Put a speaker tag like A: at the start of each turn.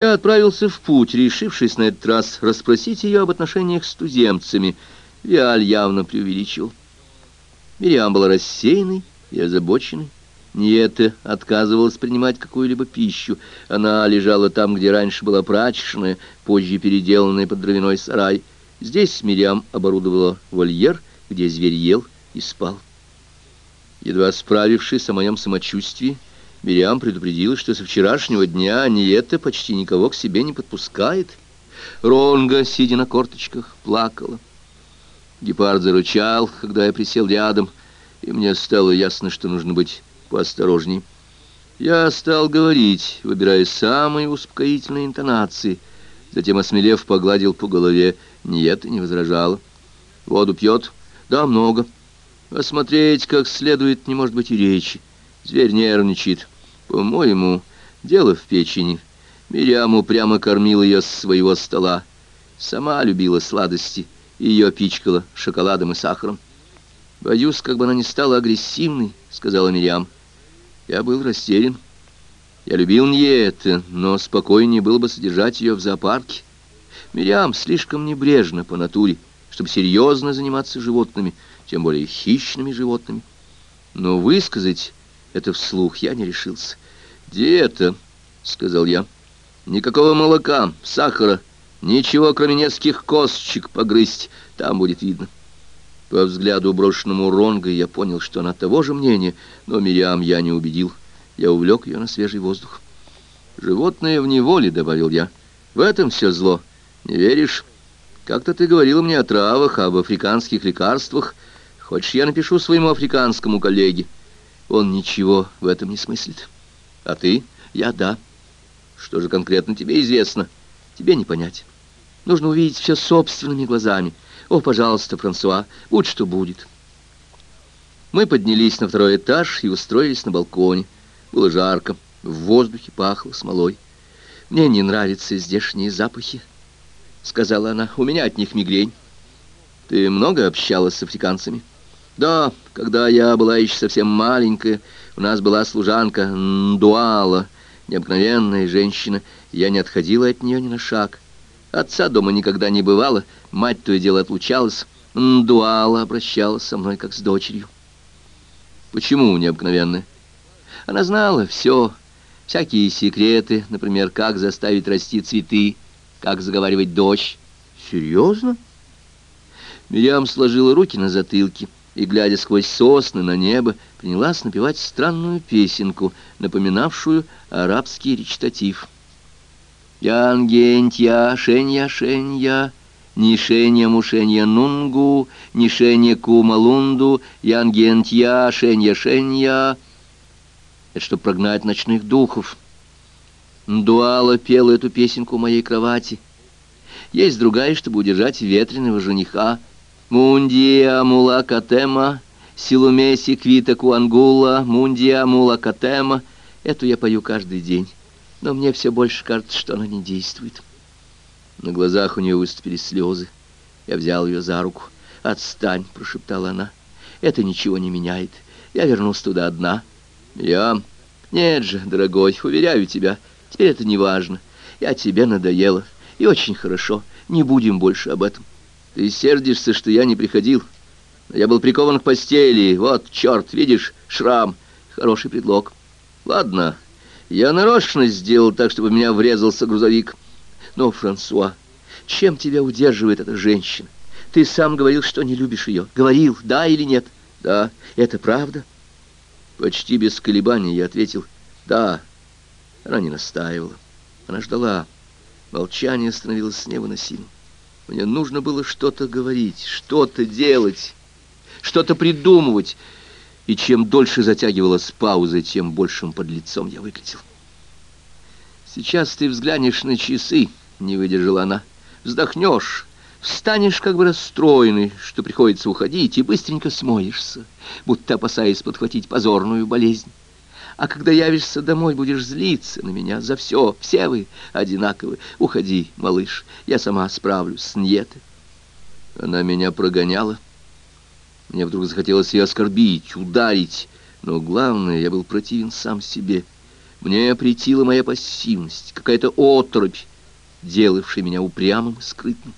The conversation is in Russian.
A: Я отправился в путь, решившись на этот раз расспросить ее об отношениях с туземцами. Виаль явно преувеличил. Мириам была рассеянной и озабоченной. Ниета отказывалась принимать какую-либо пищу. Она лежала там, где раньше была прачечная, позже переделанная под дровяной сарай. Здесь Мириам оборудовала вольер, где зверь ел и спал. Едва справившись о моем самочувствии, Мириам предупредила, что со вчерашнего дня Ниета почти никого к себе не подпускает. Ронга, сидя на корточках, плакала. Гепард зарычал, когда я присел рядом, и мне стало ясно, что нужно быть поосторожней. Я стал говорить, выбирая самые успокоительные интонации. Затем, осмелев, погладил по голове. Ниета не возражала. «Воду пьет?» «Да, много. Осмотреть как следует не может быть и речи. Зверь нервничает. По-моему, дело в печени. Мириам упрямо кормил ее с своего стола. Сама любила сладости, ее пичкала шоколадом и сахаром. «Боюсь, как бы она не стала агрессивной», — сказала Мириам. Я был растерян. Я любил не это, но спокойнее было бы содержать ее в зоопарке. Мириам слишком небрежно по натуре, чтобы серьезно заниматься животными, тем более хищными животными. Но высказать это вслух я не решился. «Диета», — сказал я. «Никакого молока, сахара, ничего, кроме нескольких косточек погрызть. Там будет видно». По взгляду, брошенному Ронгой, я понял, что она того же мнения, но Мириам я не убедил. Я увлек ее на свежий воздух. «Животное в неволе», — добавил я. «В этом все зло. Не веришь? Как-то ты говорил мне о травах, об африканских лекарствах. Хочешь, я напишу своему африканскому коллеге?» Он ничего в этом не смыслит. А ты? Я да. Что же конкретно тебе известно? Тебе не понять. Нужно увидеть все собственными глазами. О, пожалуйста, Франсуа, будь что будет. Мы поднялись на второй этаж и устроились на балконе. Было жарко, в воздухе пахло смолой. «Мне не нравятся здешние запахи», — сказала она. «У меня от них мигрень». «Ты много общалась с африканцами?» Да, когда я была еще совсем маленькая, у нас была служанка Ндуала, необыкновенная женщина, я не отходила от нее ни на шаг. Отца дома никогда не бывало, мать то и дело отлучалась. Ндуала обращалась со мной как с дочерью. Почему необыкновенная? Она знала все, всякие секреты, например, как заставить расти цветы, как заговаривать дождь. Серьезно? Мириам сложила руки на затылке и, глядя сквозь сосны на небо, принялась напевать странную песенку, напоминавшую арабский речитатив. «Янгентья, шенья, шенья, нишенья, мушенья, нунгу, нишенья, кумалунду, янгентья, шенья, шенья». Это чтобы прогнать ночных духов. Дуала пела эту песенку у моей кровати. Есть другая, чтобы удержать ветреного жениха, Мундия мулакатема, силумеси квита куангула, мундия мулакатема. Эту я пою каждый день, но мне все больше кажется, что она не действует. На глазах у нее выступили слезы. Я взял ее за руку. «Отстань!» — прошептала она. «Это ничего не меняет. Я вернусь туда одна». «Я...» «Нет же, дорогой, уверяю тебя, теперь это не важно. Я тебе надоела, и очень хорошо. Не будем больше об этом». Ты сердишься, что я не приходил. Я был прикован к постели. Вот, черт, видишь, шрам. Хороший предлог. Ладно, я нарочно сделал так, чтобы меня врезался грузовик. Но, Франсуа, чем тебя удерживает эта женщина? Ты сам говорил, что не любишь ее. Говорил, да или нет? Да, это правда? Почти без колебаний я ответил, да. Она не настаивала. Она ждала. Молчание становилось невыносимым. Мне нужно было что-то говорить, что-то делать, что-то придумывать. И чем дольше затягивалась пауза, тем большим под лицом я выглядел. «Сейчас ты взглянешь на часы», — не выдержала она. «Вздохнешь, встанешь как бы расстроенный, что приходится уходить, и быстренько смоешься, будто опасаясь подхватить позорную болезнь. А когда явишься домой, будешь злиться на меня за все. Все вы одинаковы. Уходи, малыш, я сама справлюсь с Ньетой. Она меня прогоняла. Мне вдруг захотелось ее оскорбить, ударить. Но главное, я был противен сам себе. Мне претила моя пассивность, какая-то оторопь, делавшая меня упрямым и скрытным.